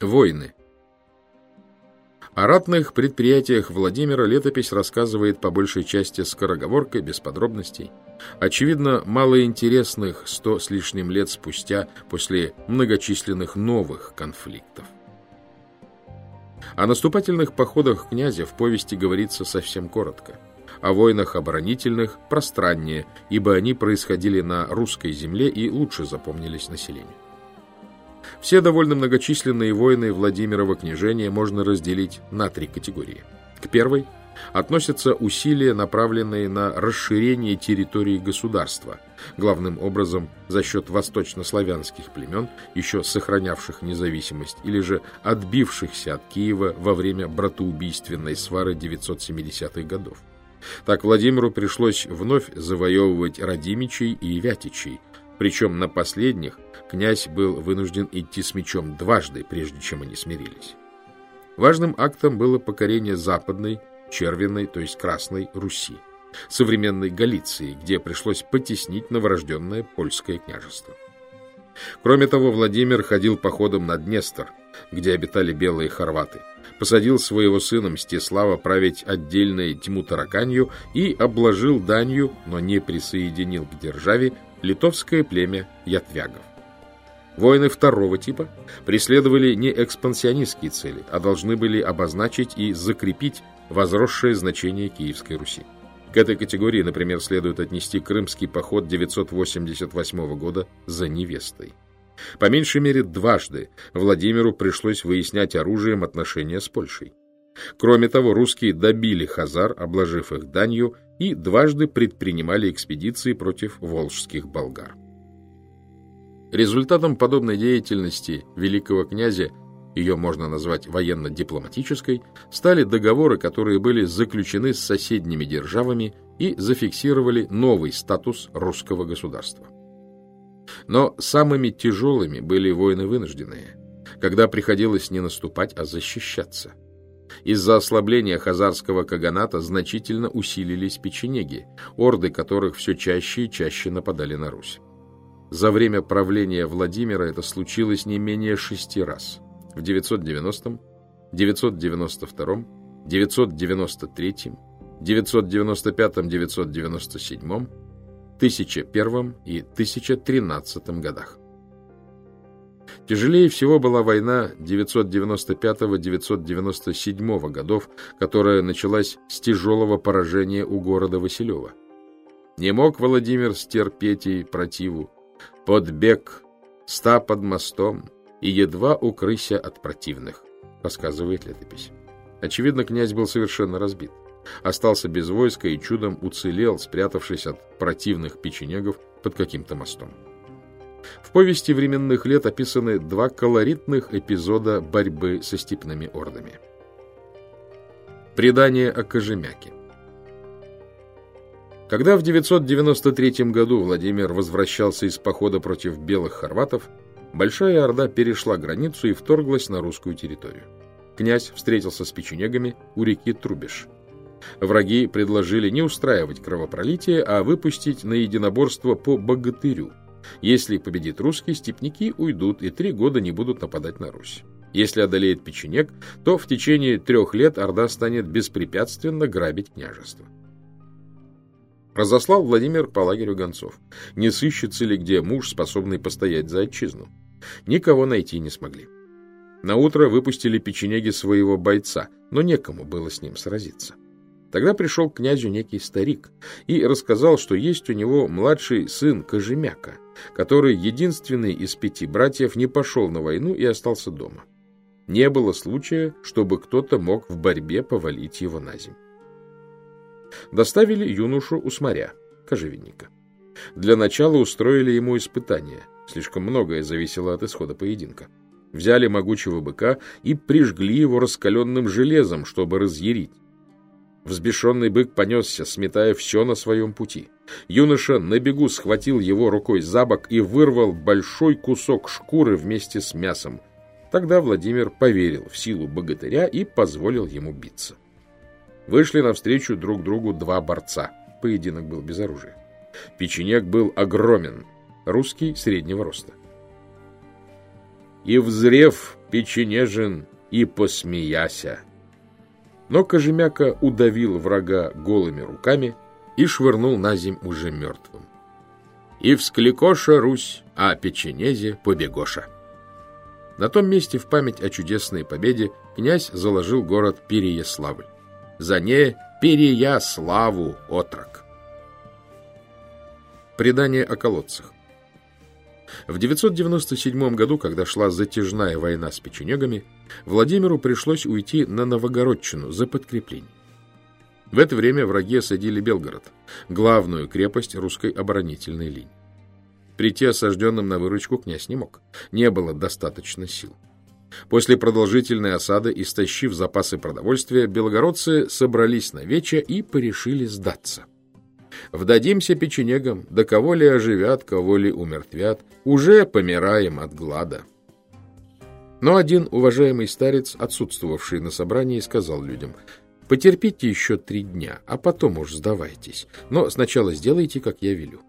Войны. О ратных предприятиях Владимира летопись рассказывает по большей части скороговоркой, без подробностей. Очевидно, малоинтересных сто с лишним лет спустя после многочисленных новых конфликтов. О наступательных походах князя в повести говорится совсем коротко. О войнах оборонительных пространнее, ибо они происходили на русской земле и лучше запомнились населению. Все довольно многочисленные войны Владимирова княжения можно разделить на три категории. К первой относятся усилия, направленные на расширение территории государства, главным образом за счет восточнославянских племен, еще сохранявших независимость, или же отбившихся от Киева во время братоубийственной свары 970-х годов. Так Владимиру пришлось вновь завоевывать Радимичей и Вятичей, причем на последних князь был вынужден идти с мечом дважды, прежде чем они смирились. Важным актом было покорение западной, червенной, то есть Красной Руси, современной Галиции, где пришлось потеснить новорожденное польское княжество. Кроме того, Владимир ходил походом на Днестр, где обитали белые хорваты, посадил своего сына Мстислава править отдельной тьму тараканью и обложил данью, но не присоединил к державе литовское племя ятвягов. Воины второго типа преследовали не экспансионистские цели, а должны были обозначить и закрепить возросшее значение Киевской Руси. К этой категории, например, следует отнести крымский поход 988 года за невестой. По меньшей мере дважды Владимиру пришлось выяснять оружием отношения с Польшей. Кроме того, русские добили хазар, обложив их данью, и дважды предпринимали экспедиции против волжских болгар. Результатом подобной деятельности великого князя, ее можно назвать военно-дипломатической, стали договоры, которые были заключены с соседними державами и зафиксировали новый статус русского государства. Но самыми тяжелыми были войны вынужденные, когда приходилось не наступать, а защищаться – из-за ослабления хазарского каганата значительно усилились печенеги, орды которых все чаще и чаще нападали на Русь. За время правления Владимира это случилось не менее шести раз. В 990, 992, 993, 995, 997, 1001 и 1013 годах. Тяжелее всего была война 995-997 годов, которая началась с тяжелого поражения у города Василева. Не мог Владимир стерпеть и противу. Подбег, ста под мостом и едва укрыся от противных, рассказывает летопись. Очевидно, князь был совершенно разбит. Остался без войска и чудом уцелел, спрятавшись от противных печенегов под каким-то мостом. В повести временных лет описаны два колоритных эпизода борьбы со степными ордами. Предание о Кожемяке Когда в 993 году Владимир возвращался из похода против белых хорватов, Большая Орда перешла границу и вторглась на русскую территорию. Князь встретился с печенегами у реки Трубиш. Враги предложили не устраивать кровопролитие, а выпустить на единоборство по богатырю – если победит русский, степняки уйдут и три года не будут нападать на Русь. Если одолеет печенек, то в течение трех лет Орда станет беспрепятственно грабить княжество. Разослал Владимир по лагерю гонцов. Не сыщется ли где муж, способный постоять за отчизну? Никого найти не смогли. На утро выпустили печенеги своего бойца, но некому было с ним сразиться. Тогда пришел к князю некий старик и рассказал, что есть у него младший сын Кожемяка, который единственный из пяти братьев не пошел на войну и остался дома. Не было случая, чтобы кто-то мог в борьбе повалить его на землю. Доставили юношу усмаря, кожевенника. Для начала устроили ему испытание. Слишком многое зависело от исхода поединка. Взяли могучего быка и прижгли его раскаленным железом, чтобы разъярить. Взбешенный бык понесся, сметая все на своем пути. Юноша на бегу схватил его рукой за бок и вырвал большой кусок шкуры вместе с мясом. Тогда Владимир поверил в силу богатыря и позволил ему биться. Вышли навстречу друг другу два борца. Поединок был без оружия. Печенек был огромен, русский среднего роста. И, взрев печенежин и посмеяся. Но Кожемяка удавил врага голыми руками и швырнул на земь уже мертвым. И вскликоша Русь, а печенезе побегоша. На том месте в память о чудесной победе князь заложил город Переяславль. За не Переяславу отрок. Предание о колодцах. В 997 году, когда шла затяжная война с печенегами, Владимиру пришлось уйти на Новогородчину за подкрепление. В это время враги осадили Белгород, главную крепость русской оборонительной линии. Прийти осажденным на выручку князь не мог, не было достаточно сил. После продолжительной осады, истощив запасы продовольствия, белогородцы собрались на вече и порешили сдаться. Вдадимся печенегам, да кого ли оживят, кого ли умертвят, уже помираем от глада. Но один уважаемый старец, отсутствовавший на собрании, сказал людям, «Потерпите еще три дня, а потом уж сдавайтесь, но сначала сделайте, как я велю».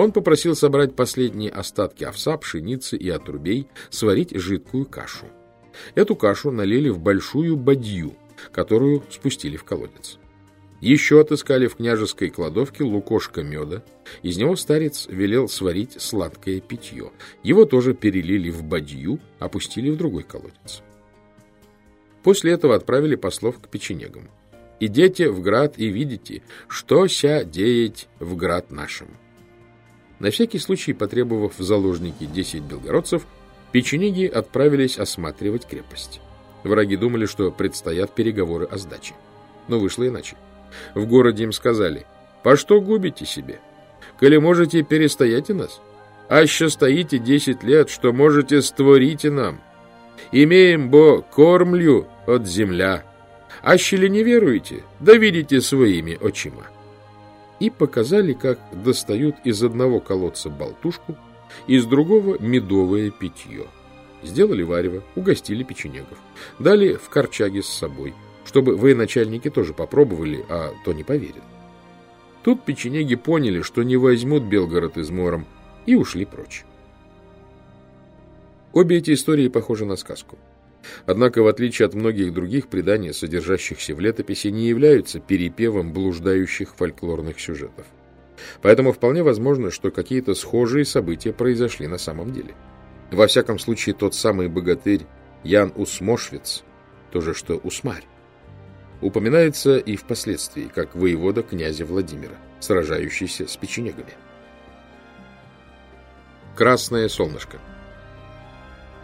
Он попросил собрать последние остатки овса, пшеницы и отрубей, сварить жидкую кашу. Эту кашу налили в большую бадью, которую спустили в колодец. Еще отыскали в княжеской кладовке лукошко меда. Из него старец велел сварить сладкое питье. Его тоже перелили в бадью, опустили в другой колодец. После этого отправили послов к печенегам. «Идите в град и видите, что ся деять в град нашим». На всякий случай, потребовав в заложники 10 белгородцев, печенеги отправились осматривать крепость. Враги думали, что предстоят переговоры о сдаче. Но вышло иначе. В городе им сказали, «По что губите себе? Коли можете, перестоять нас. Аще стоите десять лет, что можете, створите нам. Имеем, бо кормлю от земля. Аще ли не веруете, да видите своими очима». И показали, как достают из одного колодца болтушку, из другого медовое питье. Сделали варево, угостили печенегов. Дали в корчаге с собой – чтобы военачальники тоже попробовали, а то не поверят. Тут печенеги поняли, что не возьмут Белгород измором, и ушли прочь. Обе эти истории похожи на сказку. Однако, в отличие от многих других преданий, содержащихся в летописи, не являются перепевом блуждающих фольклорных сюжетов. Поэтому вполне возможно, что какие-то схожие события произошли на самом деле. Во всяком случае, тот самый богатырь Ян Усмошвец, то же что Усмарь, упоминается и впоследствии, как воевода князя Владимира, сражающийся с печенегами. Красное солнышко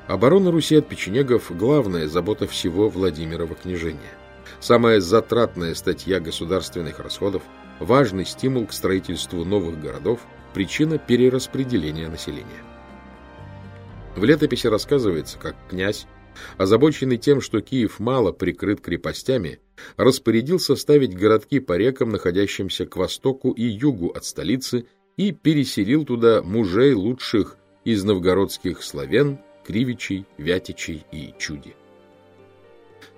Оборона Руси от печенегов – главная забота всего Владимирова княжения. Самая затратная статья государственных расходов, важный стимул к строительству новых городов, причина перераспределения населения. В летописи рассказывается, как князь озабоченный тем, что Киев мало прикрыт крепостями, распорядился ставить городки по рекам, находящимся к востоку и югу от столицы, и переселил туда мужей лучших из новгородских славян, кривичей, вятичей и чуди.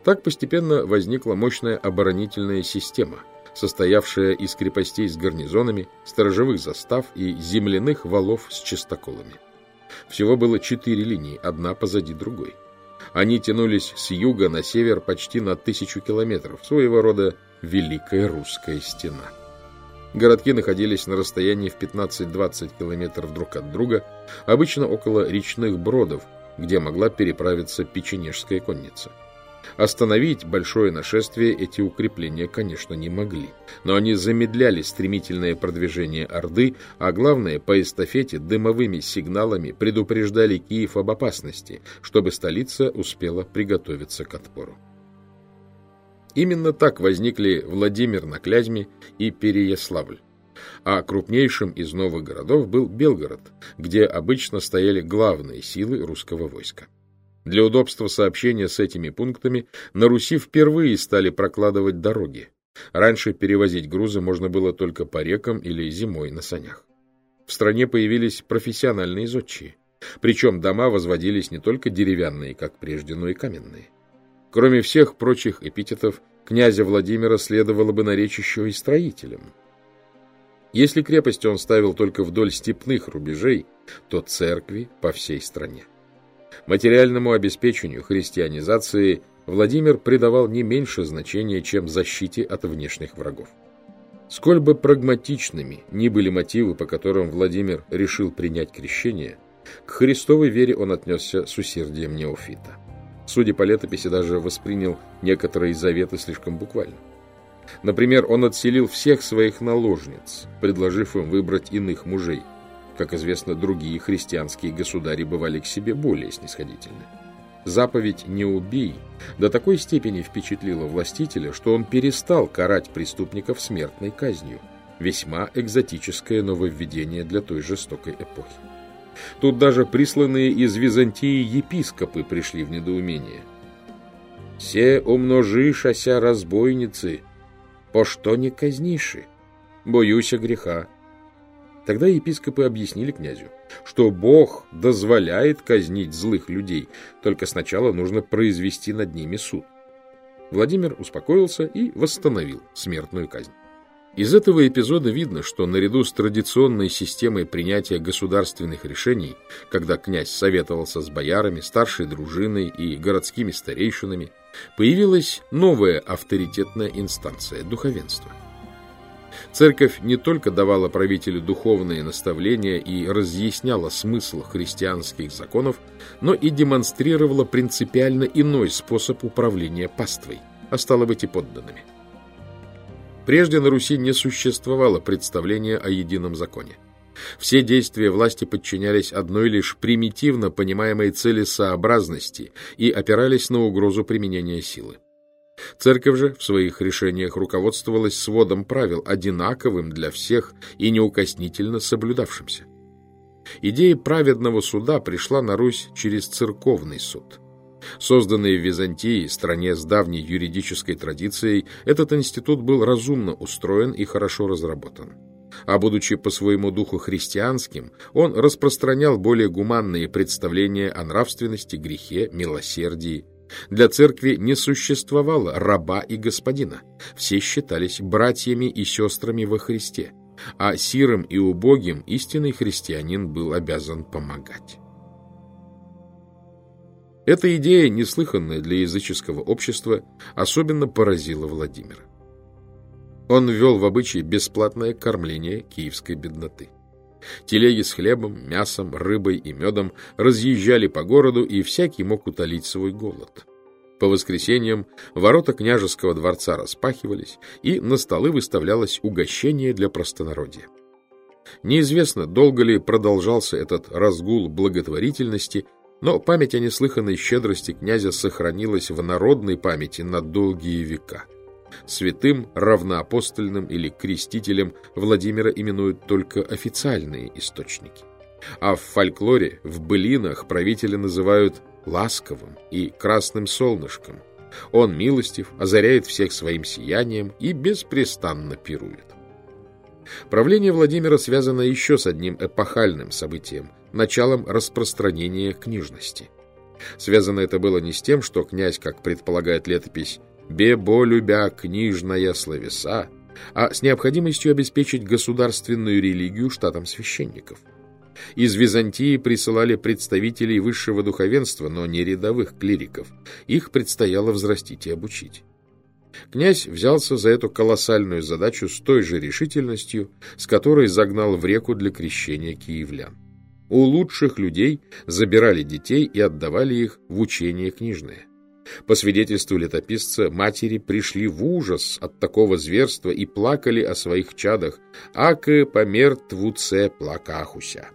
Так постепенно возникла мощная оборонительная система, состоявшая из крепостей с гарнизонами, сторожевых застав и земляных валов с чистоколами. Всего было четыре линии, одна позади другой. Они тянулись с юга на север почти на тысячу километров, своего рода Великая Русская Стена. Городки находились на расстоянии в 15-20 километров друг от друга, обычно около речных бродов, где могла переправиться печенежская конница. Остановить большое нашествие эти укрепления, конечно, не могли, но они замедляли стремительное продвижение Орды, а главное, по эстафете дымовыми сигналами предупреждали Киев об опасности, чтобы столица успела приготовиться к отпору. Именно так возникли Владимир на Клязьме и Переяславль. А крупнейшим из новых городов был Белгород, где обычно стояли главные силы русского войска. Для удобства сообщения с этими пунктами на Руси впервые стали прокладывать дороги. Раньше перевозить грузы можно было только по рекам или зимой на санях. В стране появились профессиональные зодчие. Причем дома возводились не только деревянные, как прежде, но и каменные. Кроме всех прочих эпитетов, князя Владимира следовало бы наречь еще и строителем. Если крепости он ставил только вдоль степных рубежей, то церкви по всей стране. Материальному обеспечению христианизации Владимир придавал не меньше значения, чем защите от внешних врагов. Сколь бы прагматичными ни были мотивы, по которым Владимир решил принять крещение, к Христовой вере он отнесся с усердием неофита. Судя по летописи, даже воспринял некоторые заветы слишком буквально. Например, он отселил всех своих наложниц, предложив им выбрать иных мужей. Как известно, другие христианские государи бывали к себе более снисходительны. Заповедь «не убей» до такой степени впечатлила властителя, что он перестал карать преступников смертной казнью. Весьма экзотическое нововведение для той жестокой эпохи. Тут даже присланные из Византии епископы пришли в недоумение. «Се умножишася разбойницы, по что не казниши? Боюся греха». Тогда епископы объяснили князю, что Бог дозволяет казнить злых людей, только сначала нужно произвести над ними суд. Владимир успокоился и восстановил смертную казнь. Из этого эпизода видно, что наряду с традиционной системой принятия государственных решений, когда князь советовался с боярами, старшей дружиной и городскими старейшинами, появилась новая авторитетная инстанция – духовенство – Церковь не только давала правителю духовные наставления и разъясняла смысл христианских законов, но и демонстрировала принципиально иной способ управления паствой, а стало быть и подданными. Прежде на Руси не существовало представления о едином законе. Все действия власти подчинялись одной лишь примитивно понимаемой целесообразности и опирались на угрозу применения силы. Церковь же в своих решениях руководствовалась сводом правил, одинаковым для всех и неукоснительно соблюдавшимся. Идея праведного суда пришла на Русь через церковный суд. Созданный в Византии, стране с давней юридической традицией, этот институт был разумно устроен и хорошо разработан. А будучи по своему духу христианским, он распространял более гуманные представления о нравственности, грехе, милосердии, для церкви не существовало раба и господина. Все считались братьями и сестрами во Христе, а сирым и убогим истинный христианин был обязан помогать. Эта идея, неслыханная для языческого общества, особенно поразила Владимира. Он ввел в обычай бесплатное кормление киевской бедноты. Телеги с хлебом, мясом, рыбой и медом разъезжали по городу, и всякий мог утолить свой голод. По воскресеньям ворота княжеского дворца распахивались, и на столы выставлялось угощение для простонародья. Неизвестно, долго ли продолжался этот разгул благотворительности, но память о неслыханной щедрости князя сохранилась в народной памяти на долгие века – Святым, равноапостольным или крестителем Владимира именуют только официальные источники. А в фольклоре, в былинах правителя называют ласковым и красным солнышком. Он милостив, озаряет всех своим сиянием и беспрестанно пирует. Правление Владимира связано еще с одним эпохальным событием – началом распространения книжности. Связано это было не с тем, что князь, как предполагает летопись, бебо любя книжная словеса, а с необходимостью обеспечить государственную религию штатом священников. Из Византии присылали представителей высшего духовенства, но не рядовых клириков. Их предстояло взрастить и обучить. Князь взялся за эту колоссальную задачу с той же решительностью, с которой загнал в реку для крещения киевлян. У лучших людей забирали детей и отдавали их в учение книжное. По свидетельству летописца, матери пришли в ужас от такого зверства и плакали о своих чадах, аке помертвуце плакахуся.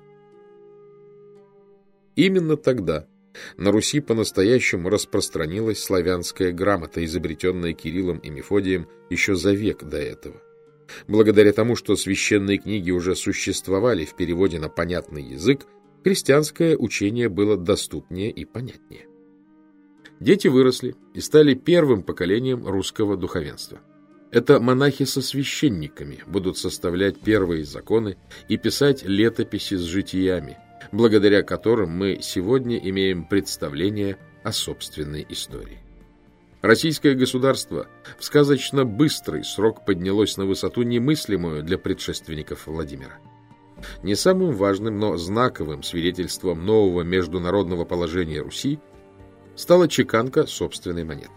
Именно тогда на Руси по-настоящему распространилась славянская грамота, изобретенная Кириллом и Мефодием еще за век до этого. Благодаря тому, что священные книги уже существовали в переводе на понятный язык, христианское учение было доступнее и понятнее. Дети выросли и стали первым поколением русского духовенства. Это монахи со священниками будут составлять первые законы и писать летописи с житиями, благодаря которым мы сегодня имеем представление о собственной истории. Российское государство в сказочно быстрый срок поднялось на высоту немыслимую для предшественников Владимира. Не самым важным, но знаковым свидетельством нового международного положения Руси стала чеканка собственной монеты.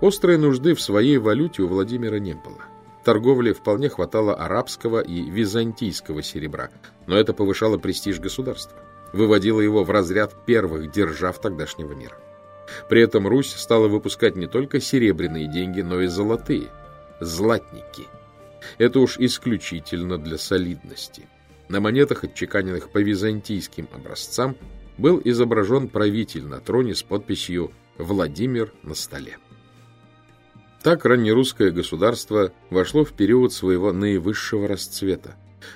Острой нужды в своей валюте у Владимира не было. Торговли вполне хватало арабского и византийского серебра, но это повышало престиж государства, выводило его в разряд первых держав тогдашнего мира. При этом Русь стала выпускать не только серебряные деньги, но и золотые – златники. Это уж исключительно для солидности. На монетах, отчеканенных по византийским образцам, был изображен правитель на троне с подписью «Владимир на столе». Так раннерусское государство вошло в период своего наивысшего расцвета,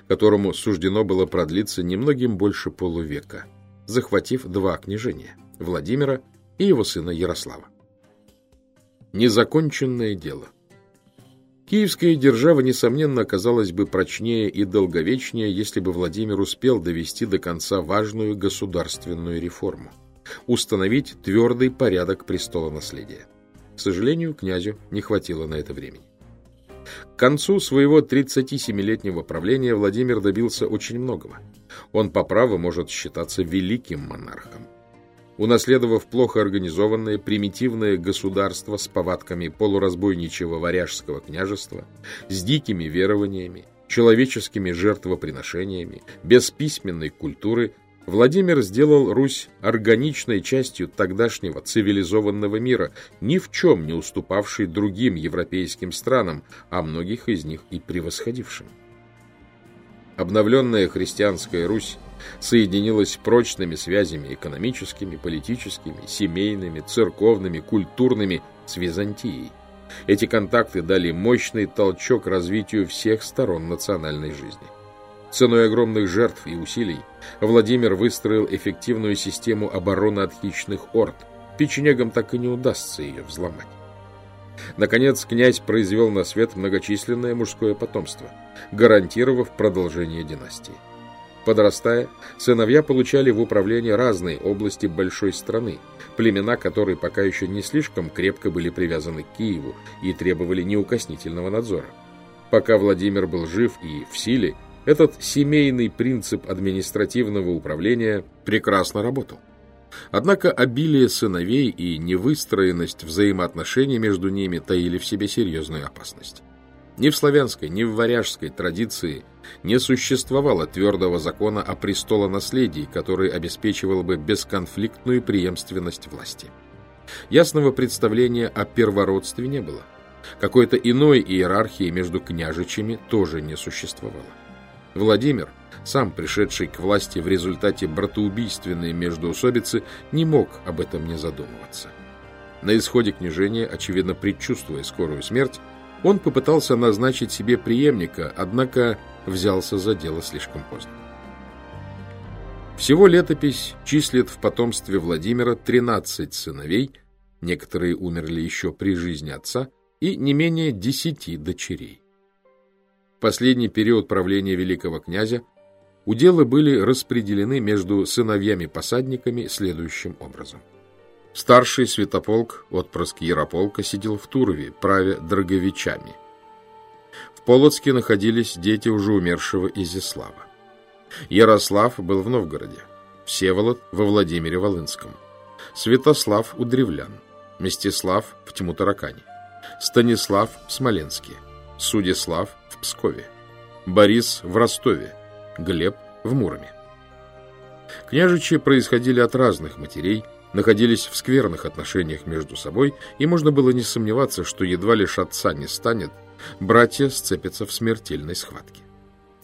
которому суждено было продлиться немногим больше полувека, захватив два княжения – Владимира и его сына Ярослава. Незаконченное дело Киевская держава, несомненно, оказалась бы прочнее и долговечнее, если бы Владимир успел довести до конца важную государственную реформу – установить твердый порядок престола наследия. К сожалению, князю не хватило на это времени. К концу своего 37-летнего правления Владимир добился очень многого. Он по праву может считаться великим монархом. Унаследовав плохо организованное примитивное государство с повадками полуразбойничьего варяжского княжества, с дикими верованиями, человеческими жертвоприношениями, без письменной культуры, Владимир сделал Русь органичной частью тогдашнего цивилизованного мира, ни в чем не уступавшей другим европейским странам, а многих из них и превосходившим. Обновленная христианская Русь соединилась прочными связями экономическими, политическими, семейными, церковными, культурными с Византией. Эти контакты дали мощный толчок развитию всех сторон национальной жизни. Ценой огромных жертв и усилий Владимир выстроил эффективную систему обороны от хищных орд. Печенегам так и не удастся ее взломать. Наконец, князь произвел на свет многочисленное мужское потомство, гарантировав продолжение династии. Подрастая, сыновья получали в управление разные области большой страны, племена которые пока еще не слишком крепко были привязаны к Киеву и требовали неукоснительного надзора. Пока Владимир был жив и в силе, этот семейный принцип административного управления прекрасно работал. Однако обилие сыновей и невыстроенность взаимоотношений между ними таили в себе серьезную опасность. Ни в славянской, ни в варяжской традиции не существовало твердого закона о престолонаследии, который обеспечивал бы бесконфликтную преемственность власти. Ясного представления о первородстве не было. Какой-то иной иерархии между княжичами тоже не существовало. Владимир, сам пришедший к власти в результате братоубийственной междоусобицы, не мог об этом не задумываться. На исходе княжения, очевидно предчувствуя скорую смерть, он попытался назначить себе преемника, однако взялся за дело слишком поздно. Всего летопись числит в потомстве Владимира 13 сыновей, некоторые умерли еще при жизни отца, и не менее 10 дочерей. Последний период правления великого князя уделы были распределены между сыновьями-посадниками следующим образом. Старший святополк, отпрыск Ярополка, сидел в Турове, праве Драговичами. В Полоцке находились дети уже умершего Изяслава. Ярослав был в Новгороде, Всеволод во Владимире Волынском, Святослав у древлян, Мстислав в Тьму-Таракане, Станислав в Смоленске, Судислав Пскове, Борис в Ростове, Глеб в Муроме. Княжичи происходили от разных матерей, находились в скверных отношениях между собой, и можно было не сомневаться, что едва лишь отца не станет, братья сцепятся в смертельной схватке.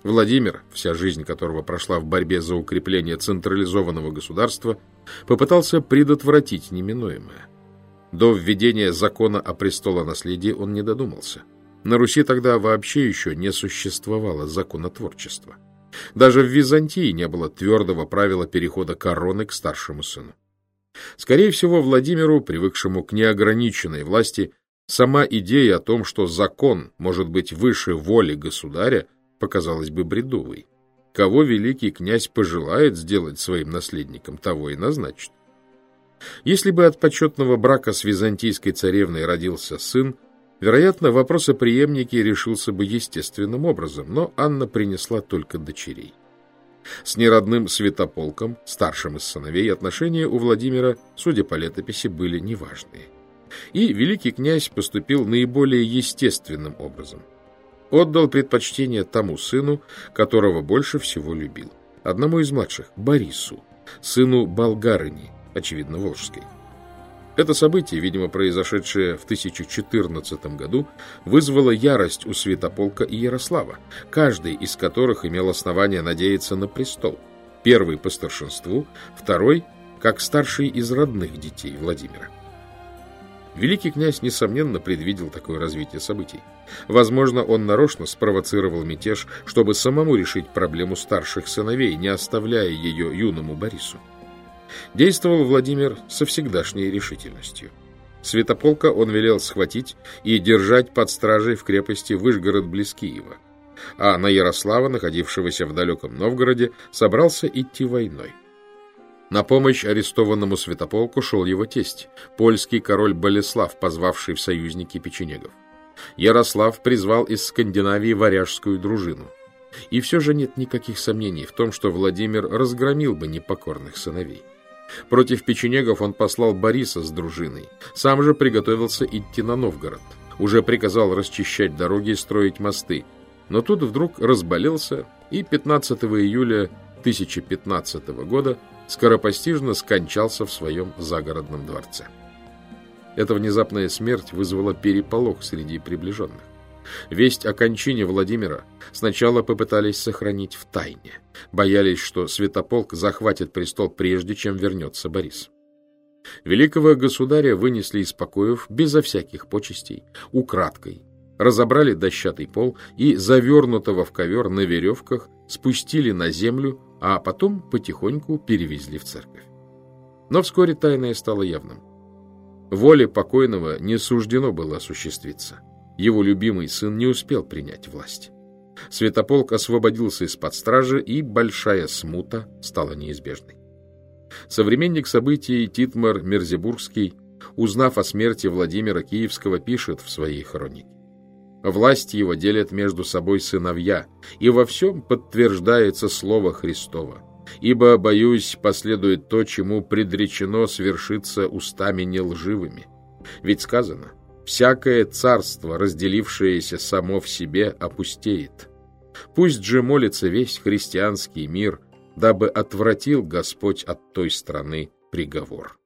Владимир, вся жизнь которого прошла в борьбе за укрепление централизованного государства, попытался предотвратить неминуемое. До введения закона о престолонаследии он не додумался. На Руси тогда вообще еще не существовало законотворчества. Даже в Византии не было твердого правила перехода короны к старшему сыну. Скорее всего, Владимиру, привыкшему к неограниченной власти, сама идея о том, что закон может быть выше воли государя, показалась бы бредовой. Кого великий князь пожелает сделать своим наследником, того и назначит. Если бы от почетного брака с византийской царевной родился сын, вероятно, вопрос о преемнике решился бы естественным образом, но Анна принесла только дочерей. С неродным святополком, старшим из сыновей, отношения у Владимира, судя по летописи, были неважные. И великий князь поступил наиболее естественным образом. Отдал предпочтение тому сыну, которого больше всего любил. Одному из младших, Борису, сыну болгарыни, очевидно, волжской. Это событие, видимо, произошедшее в 1014 году, вызвало ярость у Святополка и Ярослава, каждый из которых имел основание надеяться на престол. Первый по старшинству, второй как старший из родных детей Владимира. Великий князь, несомненно, предвидел такое развитие событий. Возможно, он нарочно спровоцировал мятеж, чтобы самому решить проблему старших сыновей, не оставляя ее юному Борису. Действовал Владимир со всегдашней решительностью. Святополка он велел схватить и держать под стражей в крепости Выжгород близ Киева, а на Ярослава, находившегося в далеком Новгороде, собрался идти войной. На помощь арестованному святополку шел его тесть, польский король Болеслав, позвавший в союзники печенегов. Ярослав призвал из Скандинавии варяжскую дружину. И все же нет никаких сомнений в том, что Владимир разгромил бы непокорных сыновей. Против печенегов он послал Бориса с дружиной. Сам же приготовился идти на Новгород. Уже приказал расчищать дороги и строить мосты. Но тут вдруг разболелся, и 15 июля 1015 года скоропостижно скончался в своем загородном дворце. Эта внезапная смерть вызвала переполох среди приближенных. Весть о кончине Владимира сначала попытались сохранить в тайне. Боялись, что Святополк захватит престол прежде, чем вернется Борис. Великого государя вынесли из покоев безо всяких почестей, украдкой, разобрали дощатый пол и, завернутого в ковер на веревках, спустили на землю, а потом потихоньку перевезли в церковь. Но вскоре тайное стало явным. Воле покойного не суждено было осуществиться. Его любимый сын не успел принять власть. Святополк освободился из-под стражи, и большая смута стала неизбежной. Современник событий Титмар Мерзебургский, узнав о смерти Владимира Киевского, пишет в своей хронике. Власть его делят между собой сыновья, и во всем подтверждается слово Христово. Ибо, боюсь, последует то, чему предречено свершиться устами нелживыми. Ведь сказано, Всякое царство, разделившееся само в себе, опустеет. Пусть же молится весь христианский мир, дабы отвратил Господь от той страны приговор.